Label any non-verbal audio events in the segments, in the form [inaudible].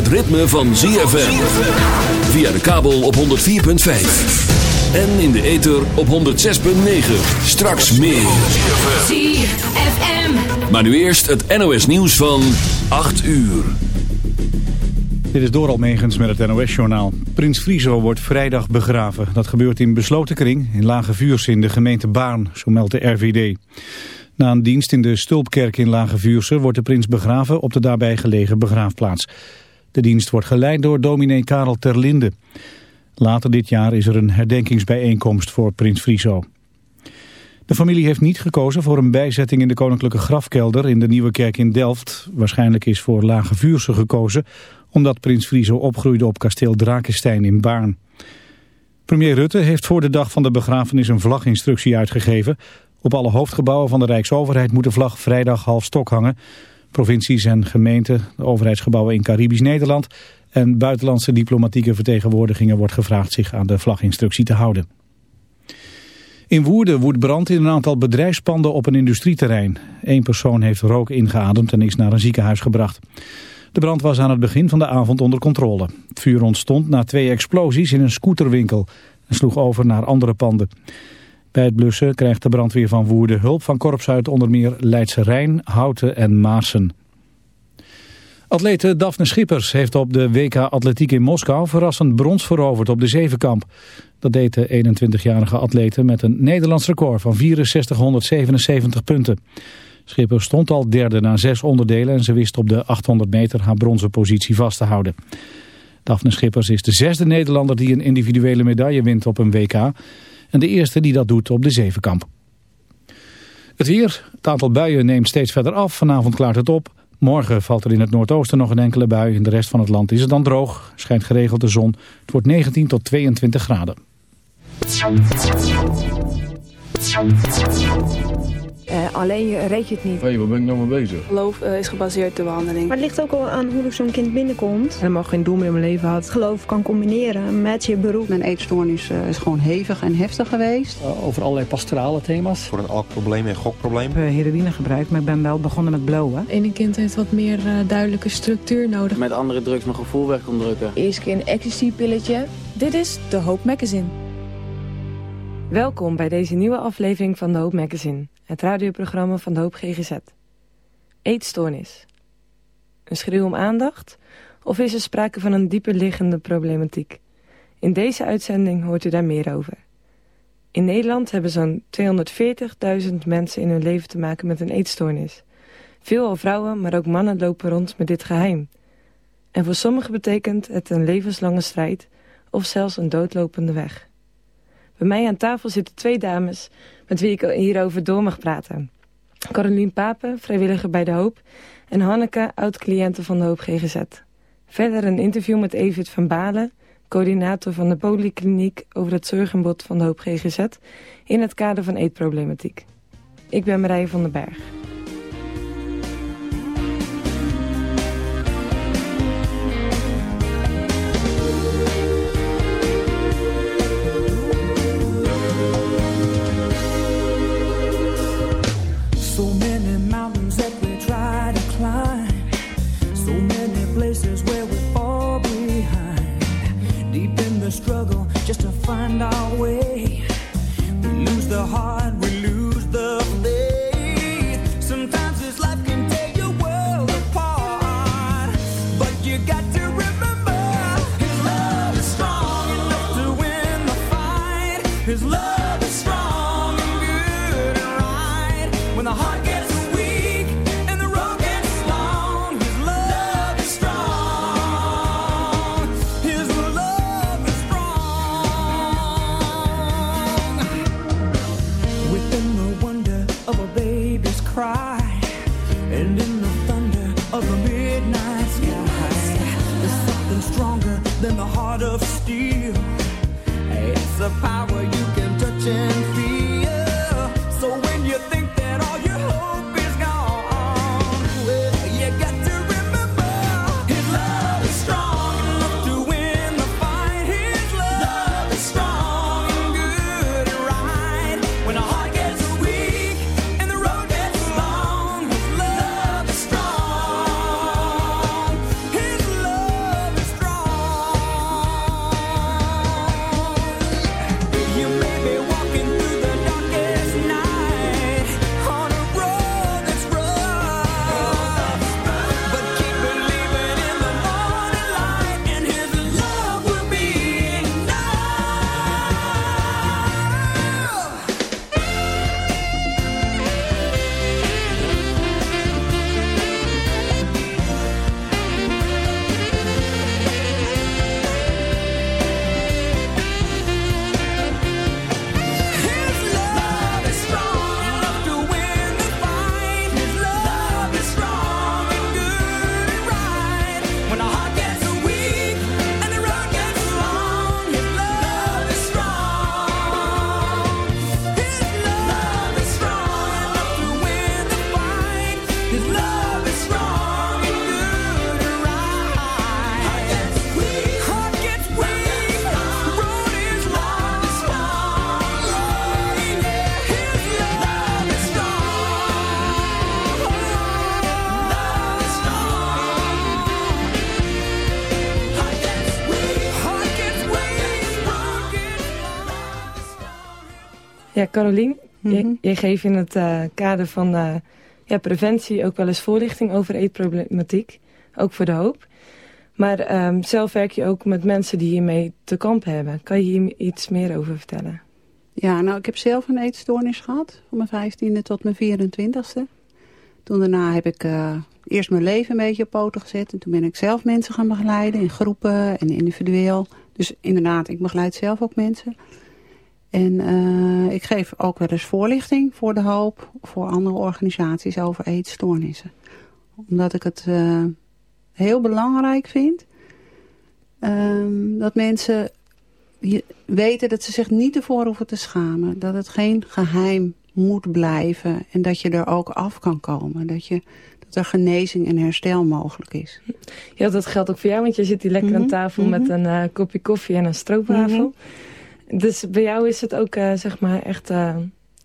het ritme van ZFM. Via de kabel op 104.5. En in de ether op 106.9. Straks meer. ZFM. Maar nu eerst het NOS nieuws van 8 uur. Dit is Doral Megens met het NOS-journaal. Prins Friso wordt vrijdag begraven. Dat gebeurt in besloten kring in Lage Vuurse in de gemeente Baarn, zo meldt de RVD. Na een dienst in de Stulpkerk in Lage Vuurse wordt de prins begraven op de daarbij gelegen begraafplaats. De dienst wordt geleid door dominee Karel Terlinde. Later dit jaar is er een herdenkingsbijeenkomst voor prins Friso. De familie heeft niet gekozen voor een bijzetting in de koninklijke grafkelder in de Nieuwe Kerk in Delft. Waarschijnlijk is voor Lage Vuurse gekozen omdat prins Friso opgroeide op kasteel Drakenstein in Baarn. Premier Rutte heeft voor de dag van de begrafenis een vlaginstructie uitgegeven. Op alle hoofdgebouwen van de Rijksoverheid moet de vlag vrijdag half stok hangen. Provincies en gemeenten, de overheidsgebouwen in Caribisch Nederland... en buitenlandse diplomatieke vertegenwoordigingen wordt gevraagd zich aan de vlaginstructie te houden. In Woerden woedt brand in een aantal bedrijfspanden op een industrieterrein. Eén persoon heeft rook ingeademd en is naar een ziekenhuis gebracht. De brand was aan het begin van de avond onder controle. Het vuur ontstond na twee explosies in een scooterwinkel en sloeg over naar andere panden. Bij het blussen krijgt de brandweer van Woerden hulp van korps uit onder meer Leidse Rijn, Houten en Maarsen. Atlete Daphne Schippers heeft op de WK Atletiek in Moskou verrassend brons veroverd op de zevenkamp. Dat deed de 21-jarige atlete met een Nederlands record van 6477 punten. Schippers stond al derde na zes onderdelen en ze wist op de 800 meter haar bronzen positie vast te houden. Daphne Schippers is de zesde Nederlander die een individuele medaille wint op een WK en de eerste die dat doet op de zevenkamp. Het weer, het aantal buien neemt steeds verder af, vanavond klaart het op. Morgen valt er in het noordoosten nog een enkele bui. In de rest van het land is het dan droog. Schijnt geregeld de zon. Het wordt 19 tot 22 graden. Uh, alleen reed je het niet. Hé, hey, waar ben ik nou mee bezig? Geloof uh, is gebaseerd op de behandeling. Maar het ligt ook al aan hoe zo'n kind binnenkomt. Helemaal geen doel meer in mijn leven had. Geloof kan combineren met je beroep. Mijn eetstoornis uh, is gewoon hevig en heftig geweest. over allerlei pastorale thema's. Voor een alkprobleem en gokprobleem. Ik heb heroïne gebruikt, maar ik ben wel begonnen met blowen. Ene kind heeft wat meer duidelijke structuur nodig. Met andere drugs mijn gevoel weg kon drukken. Eerst keer een ecstasy-pilletje. Dit is de Hoop Magazine. Welkom bij deze nieuwe aflevering van de Hoop Magazine, het radioprogramma van de Hoop GGZ. Eetstoornis. Een schreeuw om aandacht? Of is er sprake van een dieper liggende problematiek? In deze uitzending hoort u daar meer over. In Nederland hebben zo'n 240.000 mensen in hun leven te maken met een eetstoornis. Veelal vrouwen, maar ook mannen lopen rond met dit geheim. En voor sommigen betekent het een levenslange strijd of zelfs een doodlopende weg. Bij mij aan tafel zitten twee dames met wie ik hierover door mag praten. Carolien Papen, vrijwilliger bij De Hoop. En Hanneke, oud-cliënte van De Hoop GGZ. Verder een interview met Evert van Balen, coördinator van de Polykliniek over het zorgenbod van De Hoop GGZ in het kader van eetproblematiek. Ik ben Marije van den Berg. just to find our way. We lose the hard way. the power you Ja, Carolien, je, je, geeft in het uh, kader van uh, ja, preventie ook wel eens voorlichting over eetproblematiek. Ook voor de hoop. Maar um, zelf werk je ook met mensen die hiermee te kamp hebben. Kan je hier iets meer over vertellen? Ja, nou ik heb zelf een eetstoornis gehad. Van mijn 15e tot mijn 24e. Toen daarna heb ik uh, eerst mijn leven een beetje op poten gezet. En toen ben ik zelf mensen gaan begeleiden in groepen en individueel. Dus inderdaad, ik begeleid zelf ook mensen. En uh, ik geef ook wel eens voorlichting voor de hoop, voor andere organisaties over eetstoornissen. Omdat ik het uh, heel belangrijk vind um, dat mensen weten dat ze zich niet ervoor hoeven te schamen. Dat het geen geheim moet blijven en dat je er ook af kan komen. Dat, je, dat er genezing en herstel mogelijk is. Ja, dat geldt ook voor jou, want je zit hier lekker mm -hmm. aan tafel mm -hmm. met een uh, kopje koffie en een stroopwafel. Mm -hmm. Dus bij jou is het ook uh, zeg maar echt uh,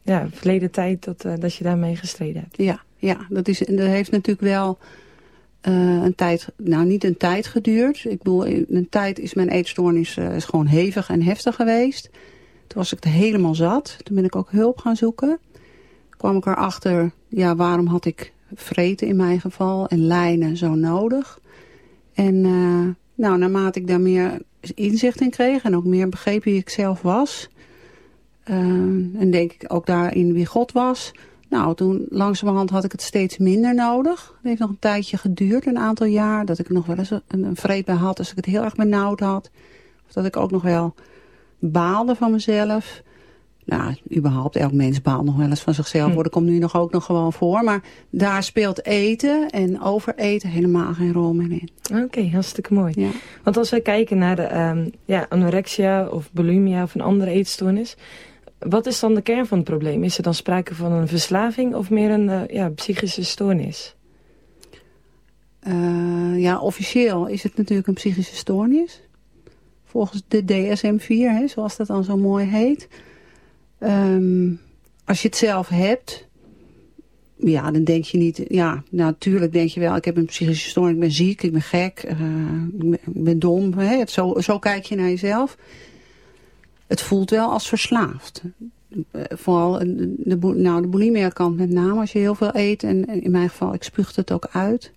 ja, verleden tijd dat, uh, dat je daarmee gestreden hebt. Ja, ja dat, is, dat heeft natuurlijk wel een tijd, nou niet een tijd geduurd. Ik bedoel, een tijd is mijn eetstoornis is gewoon hevig en heftig geweest. Toen was ik het helemaal zat. Toen ben ik ook hulp gaan zoeken. kwam ik erachter, ja, waarom had ik vreten in mijn geval en lijnen zo nodig. En nou, naarmate ik daar meer inzicht in kreeg en ook meer begreep wie ik zelf was. Uh, en denk ik ook daarin wie God was. Nou, toen langzamerhand had ik het steeds minder nodig. Het heeft nog een tijdje geduurd, een aantal jaar, dat ik nog wel eens een, een bij had als ik het heel erg benauwd had. Of dat ik ook nog wel baalde van mezelf. Nou, überhaupt, elk mens baalt nog wel eens van zichzelf. Hm. Dat komt nu nog ook nog gewoon voor. Maar daar speelt eten en overeten helemaal geen rol meer in. Oké, okay, hartstikke mooi. Ja. Want als wij kijken naar de um, ja, anorexia of bulimia of een andere eetstoornis... wat is dan de kern van het probleem? Is er dan sprake van een verslaving of meer een uh, ja, psychische stoornis? Uh, ja, officieel is het natuurlijk een psychische stoornis. Volgens de DSM-4, hè, zoals dat dan zo mooi heet... Um, als je het zelf hebt, ja, dan denk je niet... Ja, natuurlijk denk je wel, ik heb een psychische stoornis, ik ben ziek, ik ben gek, uh, ik, ben, dom. Hè? Het, zo, zo kijk je naar jezelf. Het voelt wel als verslaafd. Vooral de, nou, de bulimia kant met name, als je heel veel eet. En, in mijn geval, ik spuugde het ook uit.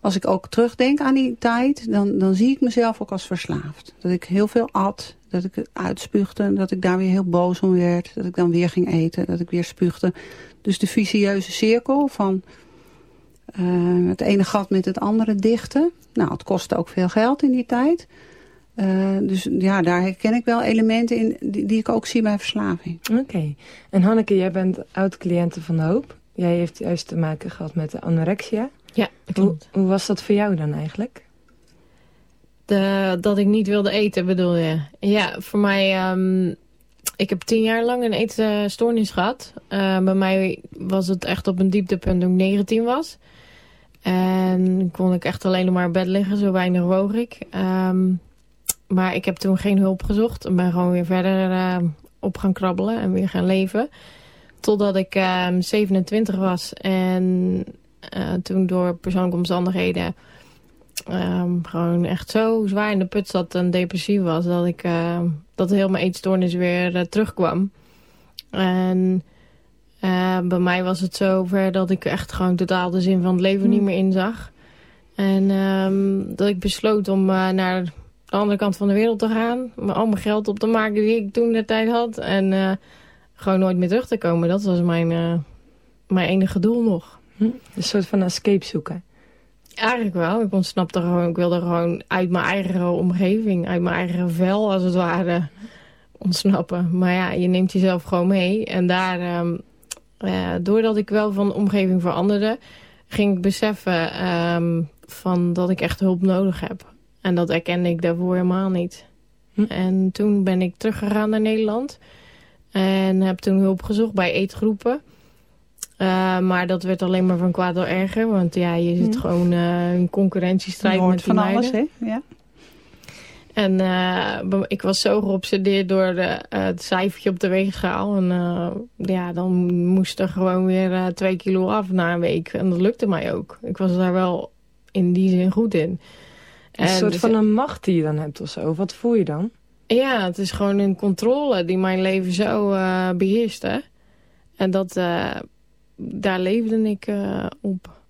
Als ik ook terugdenk aan die tijd, dan, dan zie ik mezelf ook als verslaafd. Dat ik heel veel at, dat ik het uitspuugde, dat ik daar weer heel boos om werd. Dat ik dan weer ging eten, dat ik weer spuugde. Dus de vicieuze cirkel van uh, het ene gat met het andere dichten. Nou, het kostte ook veel geld in die tijd. Uh, dus ja, daar herken ik wel elementen in die, die ik ook zie bij verslaving. Oké. Okay. En Hanneke, jij bent oud-cliënte van de Hoop. Jij heeft juist te maken gehad met de anorexia. Ja, hoe, hoe was dat voor jou dan eigenlijk? Dat ik niet wilde eten, bedoel je? Ja, voor mij... Um, ik heb tien jaar lang een eetstoornis gehad. Uh, bij mij was het echt op een dieptepunt toen ik 19 was. En kon ik echt alleen maar in bed liggen, zo weinig woog ik. Um, maar ik heb toen geen hulp gezocht. En ben gewoon weer verder uh, op gaan krabbelen en weer gaan leven. Totdat ik uh, 27 was. En uh, toen door persoonlijke omstandigheden um, gewoon echt zo zwaar in de put zat en depressief was... dat, ik, uh, dat heel mijn eetstoornis weer uh, terugkwam. En uh, bij mij was het zo ver dat ik echt gewoon totaal de zin van het leven niet meer inzag. En um, dat ik besloot om naar de andere kant van de wereld te gaan. Al mijn geld op te maken die ik toen de tijd had. En gewoon nooit meer terug te komen. Dat was mijn, mijn enige doel nog. Hm? Een soort van escape zoeken. Eigenlijk wel. Ik ontsnapte gewoon, ik wilde gewoon uit mijn eigen omgeving, uit mijn eigen vel als het ware ontsnappen. Maar ja, je neemt jezelf gewoon mee. En daar, um, uh, doordat ik wel van de omgeving veranderde, ging ik beseffen um, van dat ik echt hulp nodig heb. En dat erkende ik daarvoor helemaal niet. Hm. En toen ben ik teruggegaan naar Nederland. En heb toen hulp gezocht bij eetgroepen. Maar dat werd alleen maar van kwaad door erger. Want ja, je zit gewoon uh, in concurrentiestrijd met die van meiden. alles, hè? Ja. En uh, ik was zo geobsedeerd door de, uh, het cijfertje op de weegschaal. En uh, ja, dan moest er gewoon weer twee kilo af na een week. En dat lukte mij ook. Ik was daar wel in die zin goed in. Een soort dus, van een macht die je dan hebt of zo. Wat voel je dan? Ja, het is gewoon een controle die mijn leven zo beheerst. Hè? En dat, daar leefde ik op.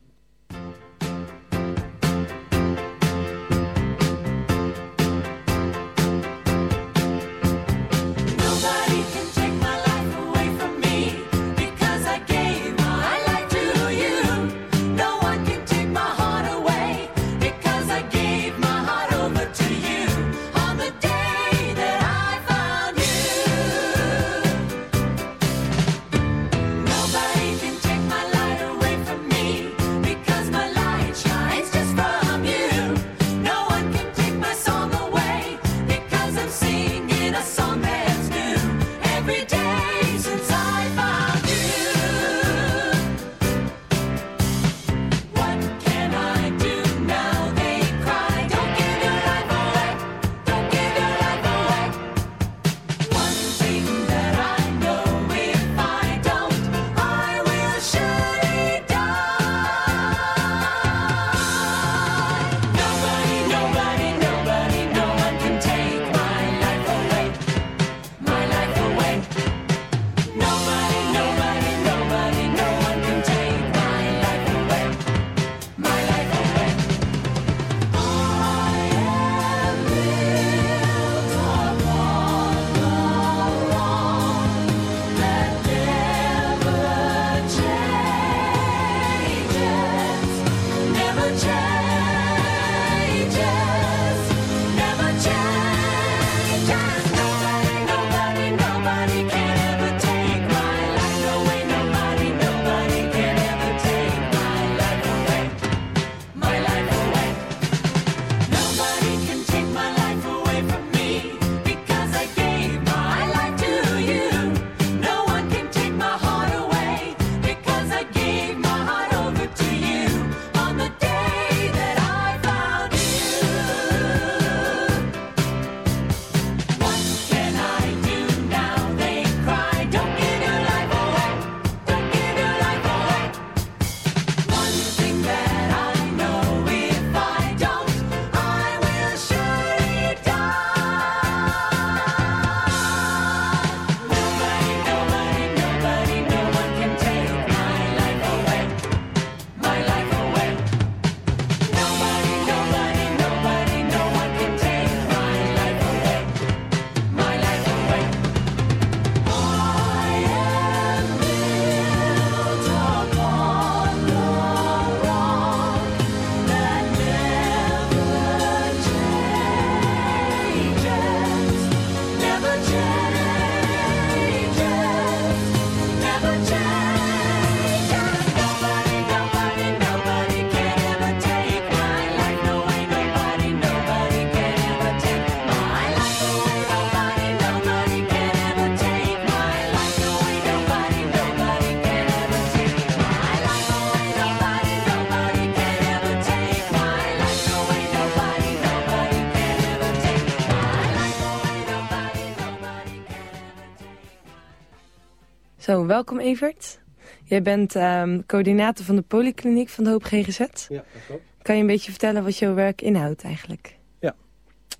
Zo, welkom Evert. Jij bent um, coördinator van de polykliniek van de Hoop GGZ. Ja, dat klopt. Kan je een beetje vertellen wat jouw werk inhoudt eigenlijk? Ja,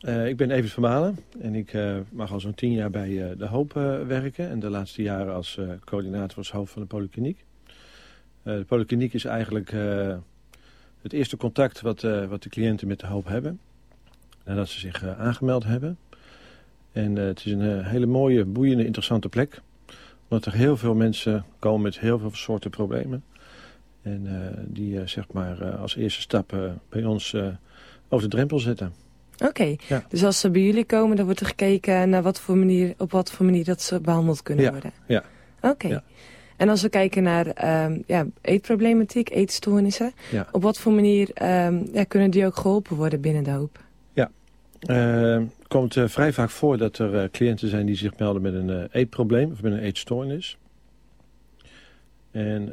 uh, ik ben Evert van Malen en ik uh, mag al zo'n tien jaar bij uh, de Hoop werken. En de laatste jaren als coördinator als hoofd van de polykliniek. de polykliniek is eigenlijk het eerste contact wat, wat de cliënten met de Hoop hebben. Nadat ze zich aangemeld hebben. En het is een hele mooie, boeiende, interessante plek omdat er heel veel mensen komen met heel veel soorten problemen. En uh, die uh, zeg maar uh, als eerste stap bij ons over de drempel zetten. Oké, okay. ja. dus als ze bij jullie komen, dan wordt er gekeken naar wat voor manier, op wat voor manier dat ze behandeld kunnen ja. worden. Ja. Oké. Okay. Ja. En als we kijken naar um, ja, eetproblematiek, eetstoornissen, op wat voor manier um, ja, kunnen die ook geholpen worden binnen de hoop? Ja, komt uh, vrij vaak voor dat er uh, cliënten zijn die zich melden met een uh, eetprobleem of met een eetstoornis. En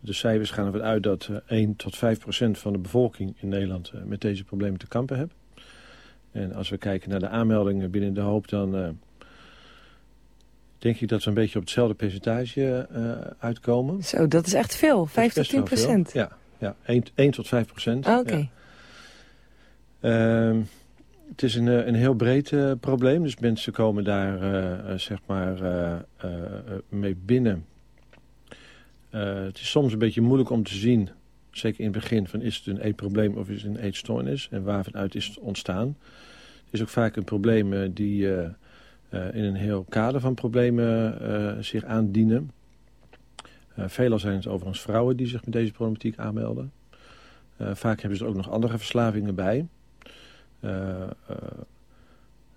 de cijfers gaan ervan uit dat 1 tot 5 procent van de bevolking in Nederland met deze problemen te kampen heeft. En als we kijken naar de aanmeldingen binnen de hoop, dan denk ik dat we een beetje op hetzelfde percentage uitkomen. Zo, dat is echt veel, 5 tot 10 procent. Ja, ja 1, 1 tot 5 procent. Ah, oké. Ehm, het is een, eh, een heel breed uh, probleem. Dus mensen komen daar uh, zeg maar mee binnen. het is soms een beetje moeilijk om te zien, zeker in het begin, van is het een eetprobleem of is het een eetstoornis en waarvanuit is het ontstaan. Het is ook vaak een probleem die in een heel kader van problemen zich aandienen. veelal zijn het overigens vrouwen die zich met deze problematiek aanmelden. vaak hebben ze er ook nog andere verslavingen bij. Eh, eh,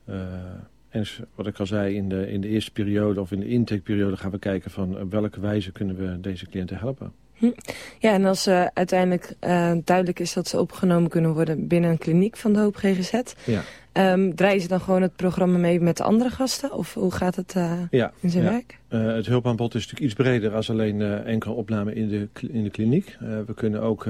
eh, en wat ik al zei, in de, in de eerste periode of in de intakeperiode gaan we kijken van op welke wijze kunnen we deze cliënten helpen. Hm. Ja, en als uh, uiteindelijk duidelijk is dat ze opgenomen kunnen worden binnen een kliniek van de Hoop GGZ, ja. Um, draaien ze dan gewoon het programma mee met de andere gasten? Of hoe gaat het uh, in zijn werk? Het hulpaanbod is natuurlijk iets breder als alleen enkele opname in de, in de kliniek. we kunnen ook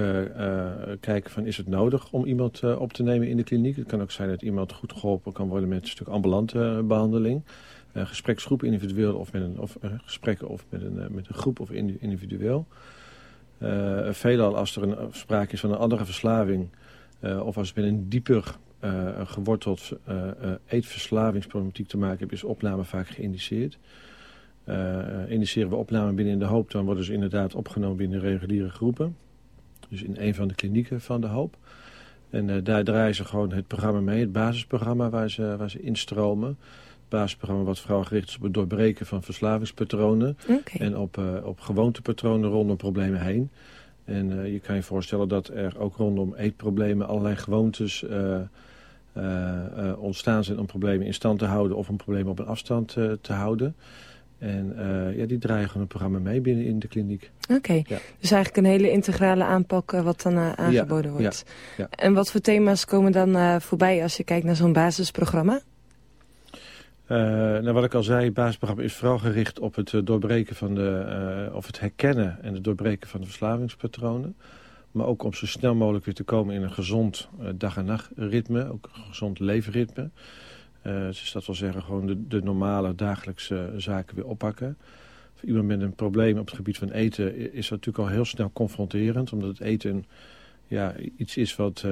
kijken van is het nodig om iemand op te nemen in de kliniek. Het kan ook zijn dat iemand goed geholpen kan worden met een stuk ambulante behandeling. gespreksgroep individueel of met een of, gesprekken of met een, met een groep of individueel. Veelal als er een, sprake is van een andere verslaving... of als het met een dieper geworteld eetverslavingsproblematiek te maken hebben, is opname vaak geïndiceerd. indiceren we opname binnen in de hoop, dan worden ze inderdaad opgenomen binnen reguliere groepen. Dus in een van de klinieken van de hoop. En daar draaien ze gewoon het programma mee, het basisprogramma waar ze, waar ze instromen. Basisprogramma wat vooral gericht is op het doorbreken van verslavingspatronen. En op, op gewoontepatronen rondom problemen heen. En je kan je voorstellen dat er ook rondom eetproblemen allerlei gewoontes uh, ontstaan zijn om problemen in stand te houden of om problemen op een afstand te houden. En ja, die draaien gewoon het programma mee binnen in de kliniek. Oké, dus eigenlijk een hele integrale aanpak wat dan aangeboden wordt. Ja. En wat voor thema's komen dan voorbij als je kijkt naar zo'n basisprogramma? Nou, wat ik al zei, het basisprogramma is vooral gericht op het doorbreken van de, of het herkennen en het doorbreken van de verslavingspatronen. Maar ook om zo snel mogelijk weer te komen in een gezond dag- en nachtritme. Ook een gezond leefritme. Dus dat wil zeggen gewoon de, de normale dagelijkse zaken weer oppakken. Voor iemand met een probleem op het gebied van eten is dat natuurlijk al heel snel confronterend. Omdat het eten ja, iets is wat...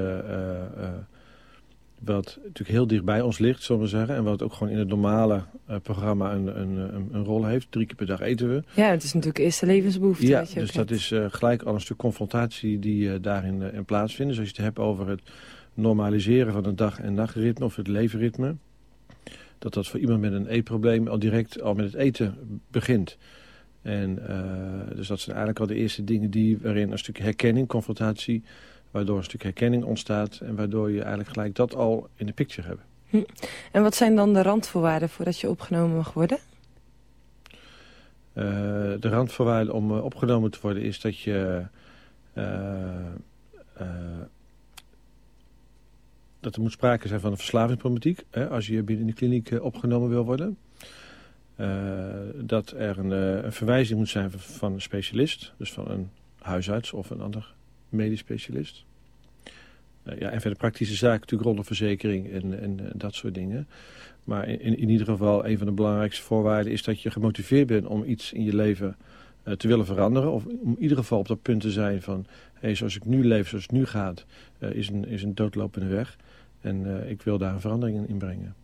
Wat natuurlijk heel dicht bij ons ligt, zullen we zeggen. En wat ook gewoon in het normale uh, programma een, een, een, een, rol heeft. Drie keer per dag eten we. Ja, het is natuurlijk eerste levensbehoefte. Ja, dus dat is uh, gelijk al een stuk confrontatie die uh, daarin in plaatsvindt. Dus als je het hebt over het normaliseren van het dag- en nachtritme of het levenritme. Dat dat voor iemand met een eetprobleem al direct al met het eten begint. En dus dat zijn eigenlijk al de eerste dingen die, waarin een stuk herkenning, confrontatie Waardoor een stuk herkenning ontstaat en waardoor je eigenlijk gelijk dat al in de picture hebt. Hm. En wat zijn dan de randvoorwaarden voordat je opgenomen mag worden? Uh, de randvoorwaarden om uh, opgenomen te worden is dat je... Uh, dat er moet sprake zijn van een verslavingsproblematiek hè, als je binnen de kliniek opgenomen wil worden. dat er een, een, verwijzing moet zijn van een specialist, dus van een huisarts of een ander medisch specialist. Uh, ja, en verder praktische zaken natuurlijk rondom verzekering en, en, en, dat soort dingen. Maar in, in ieder geval een van de belangrijkste voorwaarden is dat je gemotiveerd bent om iets in je leven uh, te willen veranderen. Of om in ieder geval op dat punt te zijn van, hey, zoals ik nu leef, zoals het nu gaat, uh, is, een, is een doodlopende weg. En ik wil daar een verandering in brengen.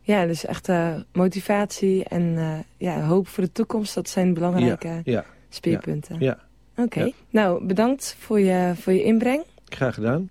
Ja, dus echt motivatie en ja, hoop voor de toekomst, dat zijn belangrijke ja, ja, speerpunten. ja. Oké, nou bedankt voor je, voor je inbreng. Graag gedaan.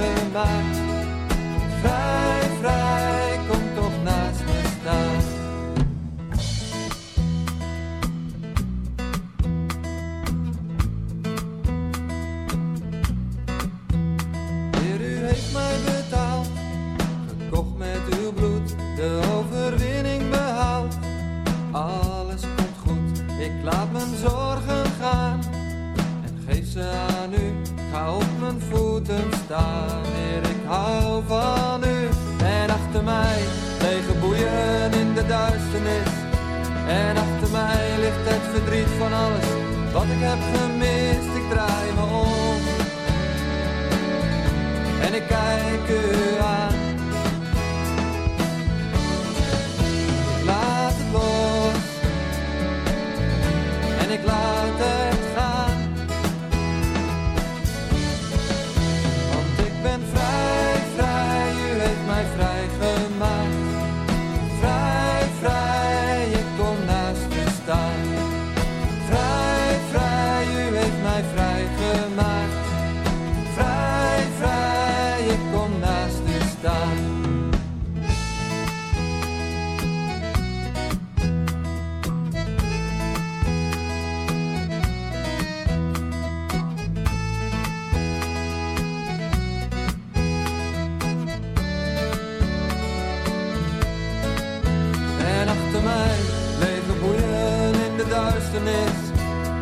Vrijgemaakt. Vrij,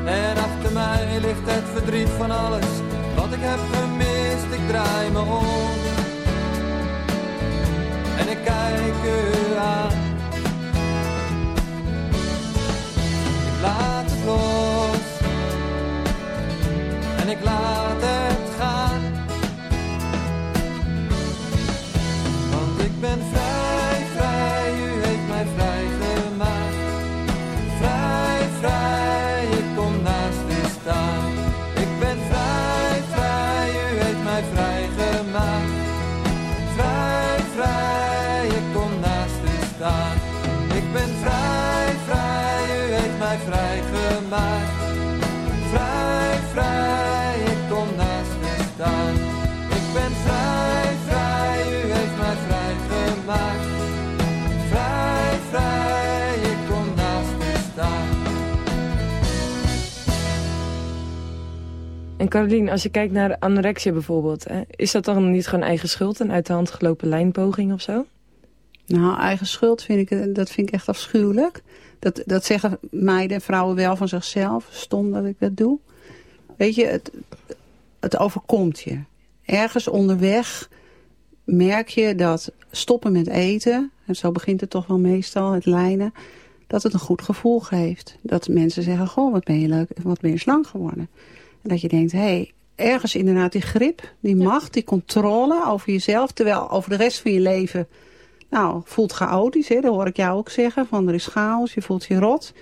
En achter mij ligt het verdriet van alles wat ik heb gemist. Ik draai me om en ik kijk u aan. Ik En Carolien, als je kijkt naar anorexia bijvoorbeeld... Hè, is dat dan niet gewoon eigen schuld, een uit de hand gelopen lijnpoging of zo? Nou, eigen schuld vind ik, dat vind ik echt afschuwelijk. Dat, dat zeggen meiden en vrouwen wel van zichzelf. Stom dat ik dat doe. Weet je, het, het overkomt je. Ergens onderweg merk je dat stoppen met eten... en zo begint het toch wel meestal, het lijnen... dat het een goed gevoel geeft. Dat mensen zeggen, goh, wat ben je leuk, wat ben je slank geworden. En dat je denkt, hé, hey, ergens inderdaad die grip, die macht, die controle over jezelf... terwijl over de rest van je leven nou, voelt chaotisch, hè? dat hoor ik jou ook zeggen. Van er is chaos, je voelt je rot.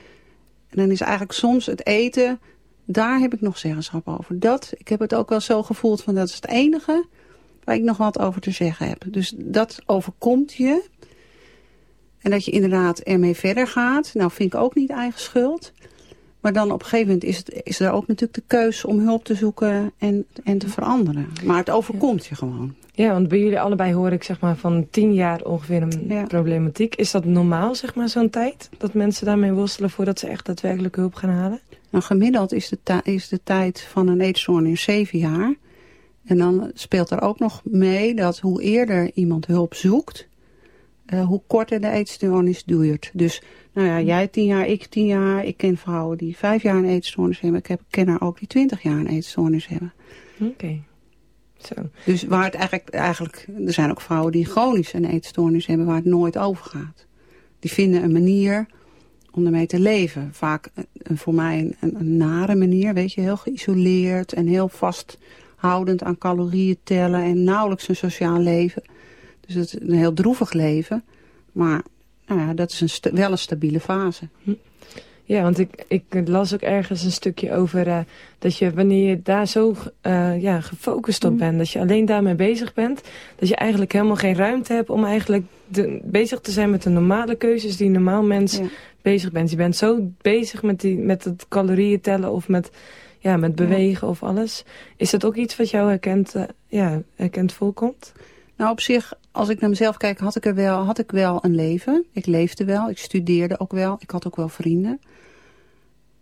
En dan is eigenlijk soms het eten, daar heb ik nog zeggenschap over. Dat, ik heb het ook wel zo gevoeld van dat is het enige waar ik nog wat over te zeggen heb. Dus dat overkomt je. En dat je inderdaad ermee verder gaat. Nou, vind ik ook niet eigen schuld. Maar dan op een gegeven moment is, het, is er ook natuurlijk de keus om hulp te zoeken en, en te veranderen. Maar het overkomt je gewoon. Ja, want bij jullie allebei hoor ik zeg maar van tien jaar ongeveer een problematiek. Is dat normaal, zeg maar, zo'n tijd? Dat mensen daarmee worstelen voordat ze echt daadwerkelijk hulp gaan halen? Nou, gemiddeld is de, is de tijd van een eetstoornis zeven jaar. En dan speelt er ook nog mee dat hoe eerder iemand hulp zoekt... Uh, hoe korter de eetstoornis duurt. Dus, nou ja, jij tien jaar, ik tien jaar. Ik ken vrouwen die vijf jaar een eetstoornis hebben. Ik heb, ken er ook die twintig jaar een eetstoornis hebben. Oké. Okay. Zo. Dus waar het eigenlijk, eigenlijk, er zijn ook vrouwen die chronisch een eetstoornis hebben waar het nooit over gaat. Die vinden een manier om ermee te leven. Vaak een, voor mij een, een, nare manier, weet je, heel geïsoleerd en heel vasthoudend aan calorieën tellen en nauwelijks een sociaal leven. Dus het is een heel droevig leven. Maar nou ja, dat is een wel een stabiele fase. Hm. Ja, want ik, ik las ook ergens een stukje over uh, dat je wanneer je daar zo uh, ja, gefocust op mm. bent, dat je alleen daarmee bezig bent, dat je eigenlijk helemaal geen ruimte hebt om eigenlijk de, bezig te zijn met de normale keuzes die een normaal mens ja. bezig bent. Je bent zo bezig met, die, met het calorieën tellen of met, ja, met bewegen ja. of alles. Is dat ook iets wat jou herkend, uh, ja, herkend voorkomt? Nou, op zich, als ik naar mezelf kijk, had ik, er wel, had ik wel een leven. Ik leefde wel, ik studeerde ook wel, ik had ook wel vrienden.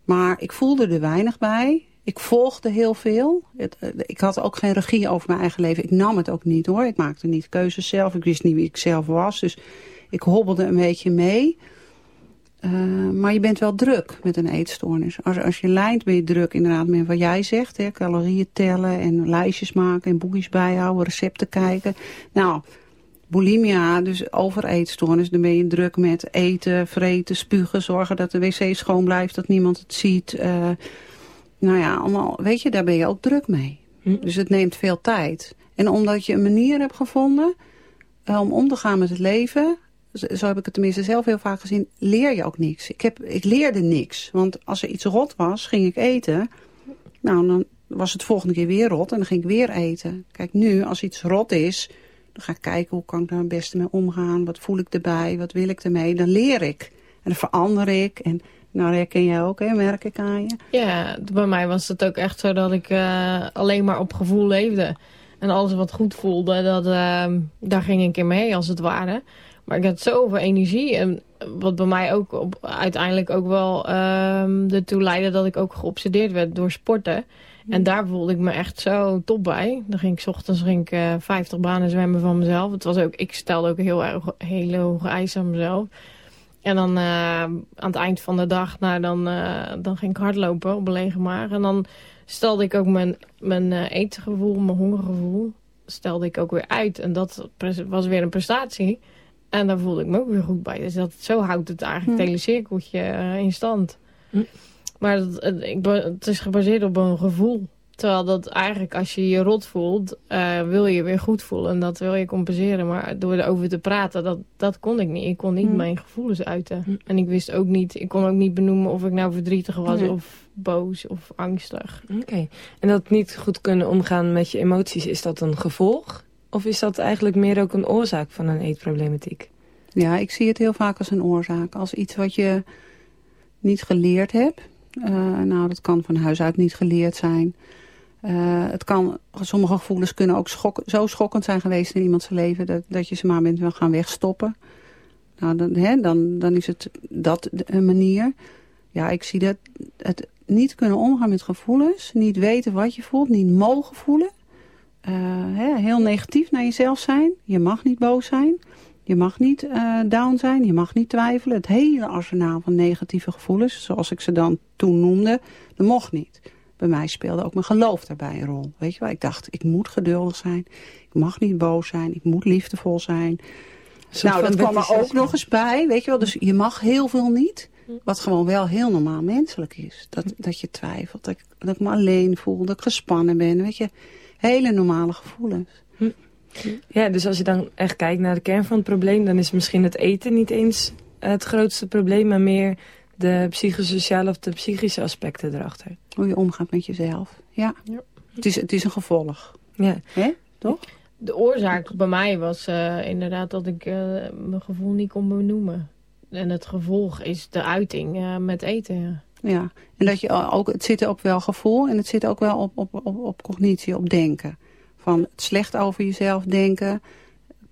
Maar ik voelde er weinig bij. Ik volgde heel veel. Eh, ik had ook geen regie over mijn eigen leven. Ik nam het ook niet hoor. Ik maakte niet keuzes zelf. Ik wist niet wie ik zelf was. Dus ik hobbelde een beetje mee. Uh, maar je bent wel druk met een eetstoornis. Als, als je lijnt ben je druk inderdaad met wat jij zegt. Hè, calorieën tellen en lijstjes maken en boekjes bijhouden, recepten kijken. Nou, bulimia, dus overeetstoornis, dan ben je druk met eten, vreten, spugen, zorgen dat de wc schoon blijft, dat niemand het ziet. Uh, nou ja, allemaal, weet je, daar ben je ook druk mee. Hm. Dus het neemt veel tijd. En omdat je een manier hebt gevonden uh, om om te gaan met het leven, zo heb ik het tenminste zelf heel vaak gezien, leer je ook niks. Ik, heb, ik leerde niks, want als er iets rot was, ging ik eten. Nou, dan was het volgende keer weer rot en dan ging ik weer eten. Kijk, nu, als iets rot is, dan ga ik kijken hoe kan ik daar het beste mee omgaan. Wat voel ik erbij? Wat wil ik ermee? Dan leer ik. En dan verander ik. En nou, herken jij ook, hè? merk ik aan je. Ja, bij mij was het ook echt zo dat ik uh, alleen maar op gevoel leefde. En alles wat goed voelde, dat, uh, daar ging ik in mee als het ware. Maar ik had zoveel energie. En wat bij mij ook op, uiteindelijk ook wel uh, ertoe leidde dat ik ook geobsedeerd werd door sporten. En daar voelde ik me echt zo top bij. Dan ging ik s ochtends ging ik, uh, 50 banen zwemmen van mezelf. Het was ook, ik stelde ook heel erg hele hoge eisen aan mezelf. En dan uh, aan het eind van de dag, nou, dan, uh, dan ging ik hardlopen op een lege maag. En dan stelde ik ook mijn, mijn etengevoel, mijn hongergevoel, stelde ik ook weer uit. En dat was weer een prestatie. En daar voelde ik me ook weer goed bij. Dus dat, zo houdt het eigenlijk het hele cirkeltje in stand. Hm. Maar het, het, het, is gebaseerd op een gevoel. Terwijl dat eigenlijk als je je rot voelt, uh, wil je weer goed voelen. En dat wil je compenseren. Maar door erover te praten, dat, dat kon ik niet. Ik kon niet hm. mijn gevoelens uiten. Hm. En ik wist ook niet, ik kon ook niet benoemen of ik nou verdrietig was nee. of boos of angstig. Oké. Okay. En dat niet goed kunnen omgaan met je emoties, is dat een gevolg? Of is dat eigenlijk meer ook een oorzaak van een eetproblematiek? Ja, ik zie het heel vaak als een oorzaak. Als iets wat je niet geleerd hebt uh, nou, dat kan van huis uit niet geleerd zijn. Uh, het kan, sommige gevoelens kunnen ook schok, zo schokkend zijn geweest in iemands leven... dat, dat je ze maar bent gaan wegstoppen. Nou, dan, hè, dan, dan is het dat een manier. Ja, ik zie dat het niet kunnen omgaan met gevoelens. Niet weten wat je voelt, niet mogen voelen. Uh, hè, heel negatief naar jezelf zijn. Je mag niet boos zijn. Je mag niet uh, down zijn, je mag niet twijfelen. Het hele arsenaal van negatieve gevoelens, zoals ik ze dan toen noemde, dat mocht niet. Bij mij speelde ook mijn geloof daarbij een rol. Weet je wel, ik dacht, ik moet geduldig zijn. Ik mag niet boos zijn, ik moet liefdevol zijn. Nou, dat kwam er ook nog eens bij, weet je wel. Dus je mag heel veel niet. Wat gewoon wel heel normaal menselijk is. Dat, dat je twijfelt, dat ik, dat ik me alleen voel, dat ik gespannen ben. Weet je, hele normale gevoelens. Ja, dus als je dan echt kijkt naar de kern van het probleem... dan is misschien het eten niet eens het grootste probleem... maar meer de psychosociale of de psychische aspecten erachter. Hoe je omgaat met jezelf. Ja, ja. Het, is, het is een gevolg. Ja. Hè? Toch? De oorzaak bij mij was uh, inderdaad dat ik uh, mijn gevoel niet kon benoemen. En het gevolg is de uiting uh, met eten, ja. Ja, en dat je ook, het zit op wel gevoel en het zit ook wel op, op, op, op cognitie, op denken. Van het slecht over jezelf denken.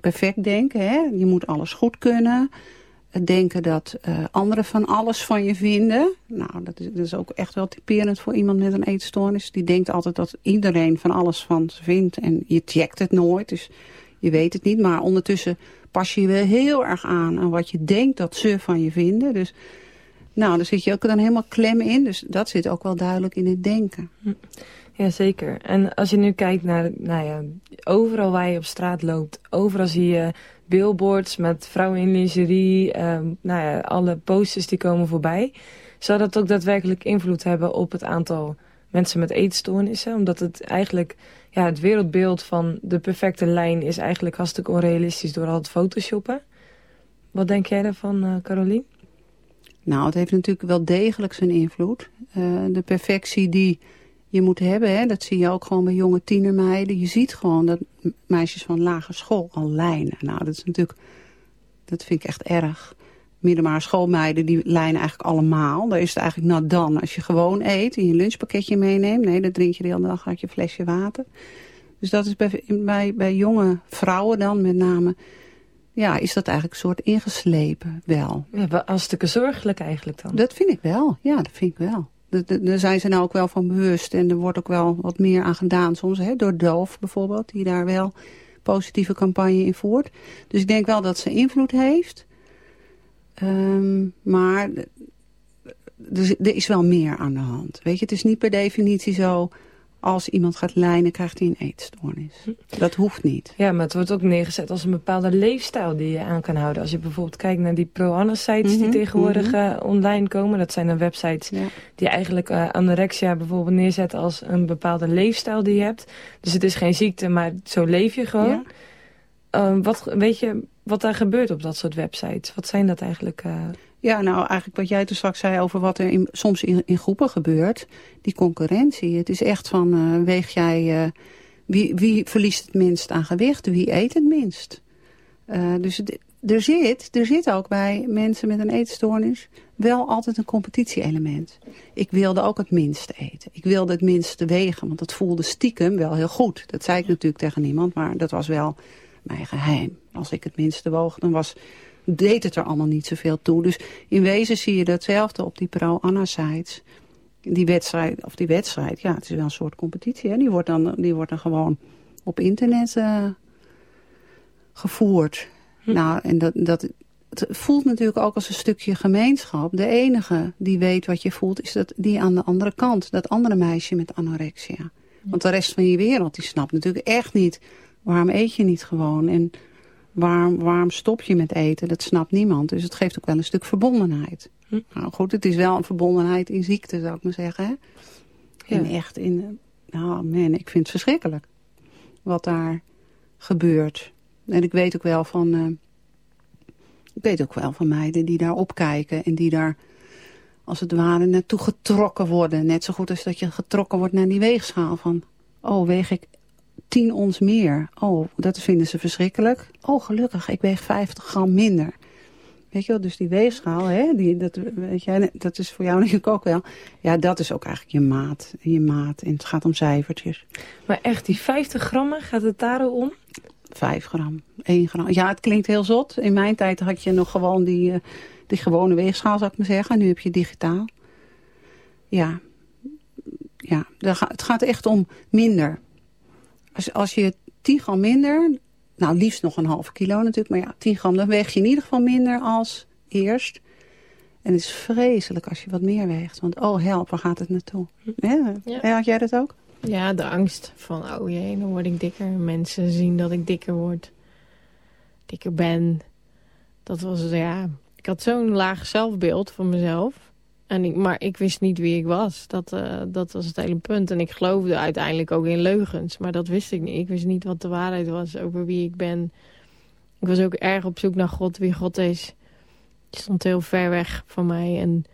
Perfect denken. Hè? Je moet alles goed kunnen. Het denken dat uh, anderen van alles van je vinden. Nou, dat is, dat is ook echt wel typerend voor iemand met een eetstoornis. Die denkt altijd dat iedereen van alles van ze vindt. En je checkt het nooit. Dus je weet het niet. Maar ondertussen pas je je wel heel erg aan aan wat je denkt dat ze van je vinden. Dus nou, daar zit je ook dan helemaal klem in. Dus dat zit ook wel duidelijk in het denken. Hm. Ja, zeker. En als je nu kijkt naar, nou ja, overal waar je op straat loopt, overal zie je billboards met vrouwen in lingerie, ehm, nou ja, alle posters die komen voorbij. Zou dat ook daadwerkelijk invloed hebben op het aantal mensen met eetstoornissen? Omdat het eigenlijk, ja, het wereldbeeld van de perfecte lijn is eigenlijk hartstikke onrealistisch door al het photoshoppen. Wat denk jij daarvan, uh, Carolien? Nou, het heeft natuurlijk wel degelijk zijn invloed. Uh, de perfectie die je moet hebben, hè, dat zie je ook gewoon bij jonge tienermeiden. Je ziet gewoon dat meisjes van lagere school al lijnen. Nou, dat is natuurlijk, dat vind ik echt erg. Middelbare schoolmeiden, die lijnen eigenlijk allemaal. Daar is het eigenlijk nou dan, als je gewoon eet en je lunchpakketje meeneemt. Nee, dan drink je de hele dag uit je flesje water. Dus dat is bij, bij, bij jonge vrouwen dan met name ja, is dat eigenlijk een soort ingeslepen wel. Ja, hartstikke zorgelijk eigenlijk dan. Dat vind ik wel, ja, dat vind ik wel. Daar zijn ze nou ook wel van bewust en er wordt ook wel wat meer aan gedaan soms, hè, door Doof bijvoorbeeld, die daar wel positieve campagne in voert. Dus ik denk wel dat ze invloed heeft. Um, maar er is wel meer aan de hand. Weet je, het is niet per definitie zo als iemand gaat lijnen, krijgt hij een eetstoornis. Dat hoeft niet. Ja, maar het wordt ook neergezet als een bepaalde leefstijl die je aan kan houden. Als je bijvoorbeeld kijkt naar die pro-Anna-sites die mhm, tegenwoordig mhm. eh, online komen. Dat zijn dan websites die eigenlijk uh, anorexia bijvoorbeeld neerzetten als een bepaalde leefstijl die je hebt. Dus het is geen ziekte, maar zo leef je gewoon. Ja. Ehm, wat, weet je wat daar gebeurt op dat soort websites? Wat zijn dat eigenlijk... Ja, nou eigenlijk wat jij toen straks zei over wat er soms in, in, groepen gebeurt. Die concurrentie. Het is echt van, uh, weeg jij... Uh, wie, wie verliest het minst aan gewicht? Wie eet het minst? Uh, dus er zit, er zit ook bij mensen met een eetstoornis wel altijd een competitie-element. Ik wilde ook het minste eten. Ik wilde het minste wegen, want dat voelde stiekem wel heel goed. Dat zei ik natuurlijk tegen niemand, maar dat was wel mijn geheim. Als ik het minste woog, dan was deed het er allemaal niet zoveel toe. Dus in wezen zie je datzelfde op die pro-Anna-sites. Die wedstrijd, of die wedstrijd, ja, het is wel een soort competitie. Hè? Die, wordt dan, die wordt dan gewoon op internet uh, gevoerd. Hm. Nou, en dat, dat, het voelt natuurlijk ook als een stukje gemeenschap. De enige die weet wat je voelt, is dat die aan de andere kant. Dat andere meisje met anorexia. Want de rest van je wereld, die snapt natuurlijk echt niet... waarom eet je niet gewoon... En Waarom, waarom stop je met eten? Dat snapt niemand. Dus het geeft ook wel een stuk verbondenheid. Hm. Nou goed, het is wel een verbondenheid in ziekte, zou ik maar zeggen. Hè? Ja. echt in... Nou man, ik vind het verschrikkelijk. Wat daar gebeurt. En ik weet ook wel van... Uh, ik weet ook wel van meiden die daar opkijken. En die daar als het ware naartoe getrokken worden. Net zo goed als dat je getrokken wordt naar die weegschaal. Van, oh, weeg ik 10 ons meer. Oh, dat vinden ze verschrikkelijk. Oh, gelukkig, ik weeg 50 gram minder. Weet je wel, dus die weegschaal, hè, die, dat, weet jij, dat is voor jou [laughs] natuurlijk ook wel. Ja, dat is ook eigenlijk je maat. Je maat. En het gaat om cijfertjes. Maar echt, die 50 grammen, gaat het daar om? 5 gram, 1 gram. Ja, het klinkt heel zot. In mijn tijd had je nog gewoon die, uh, die gewone weegschaal, zou ik maar zeggen. Nu heb je digitaal. Ja, ja het gaat echt om minder. Als, als je 10 gram minder, nou liefst nog een halve kilo natuurlijk, maar ja, 10 gram, dan weeg je in ieder geval minder als eerst. En het is vreselijk als je wat meer weegt. Want oh help, waar gaat het naartoe? Ja. ja. Had jij dat ook? Ja, de angst van oh jee, dan word ik dikker. Mensen zien dat ik dikker word. Dikker ben. Dat was, ja... Ik had zo'n laag zelfbeeld van mezelf. En maar ik wist niet wie ik was. Dat, uh, dat was het hele punt. En ik geloofde uiteindelijk ook in leugens. Maar dat wist ik niet. Ik wist niet wat de waarheid was over wie ik ben. Ik was ook erg op zoek naar God, wie God is. Die stond heel ver weg van mij. En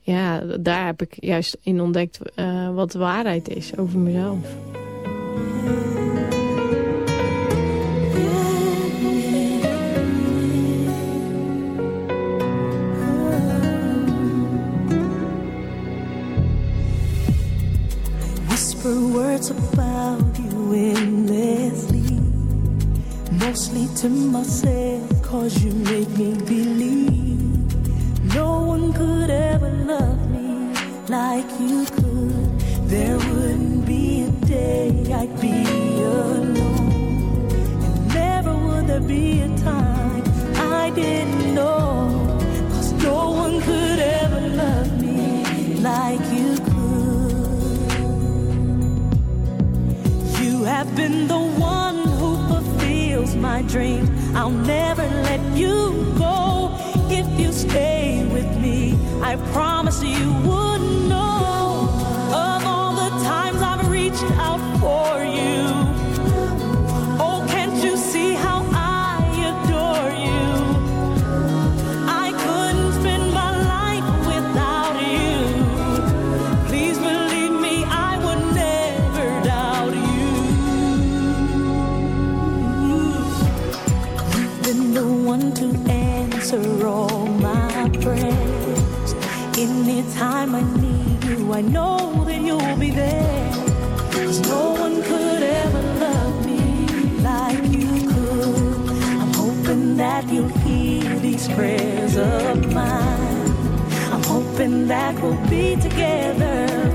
ja, daar heb ik juist in ontdekt uh, wat de waarheid is over mezelf. Words about you endlessly. Mostly to myself, cause you make me believe no one could ever love me like you could. There wouldn't be a day I'd be alone. And never would there be a time I didn't know. Cause no one You have been the one who fulfills my dreams. I'll never let you go if you stay with me. I promise you would know of all the times I've reached out for you. answer all my prayers. Anytime I need you, I know that you'll be there. Cause no one could ever love me like you could. I'm hoping that you'll hear these prayers of mine. I'm hoping that we'll be together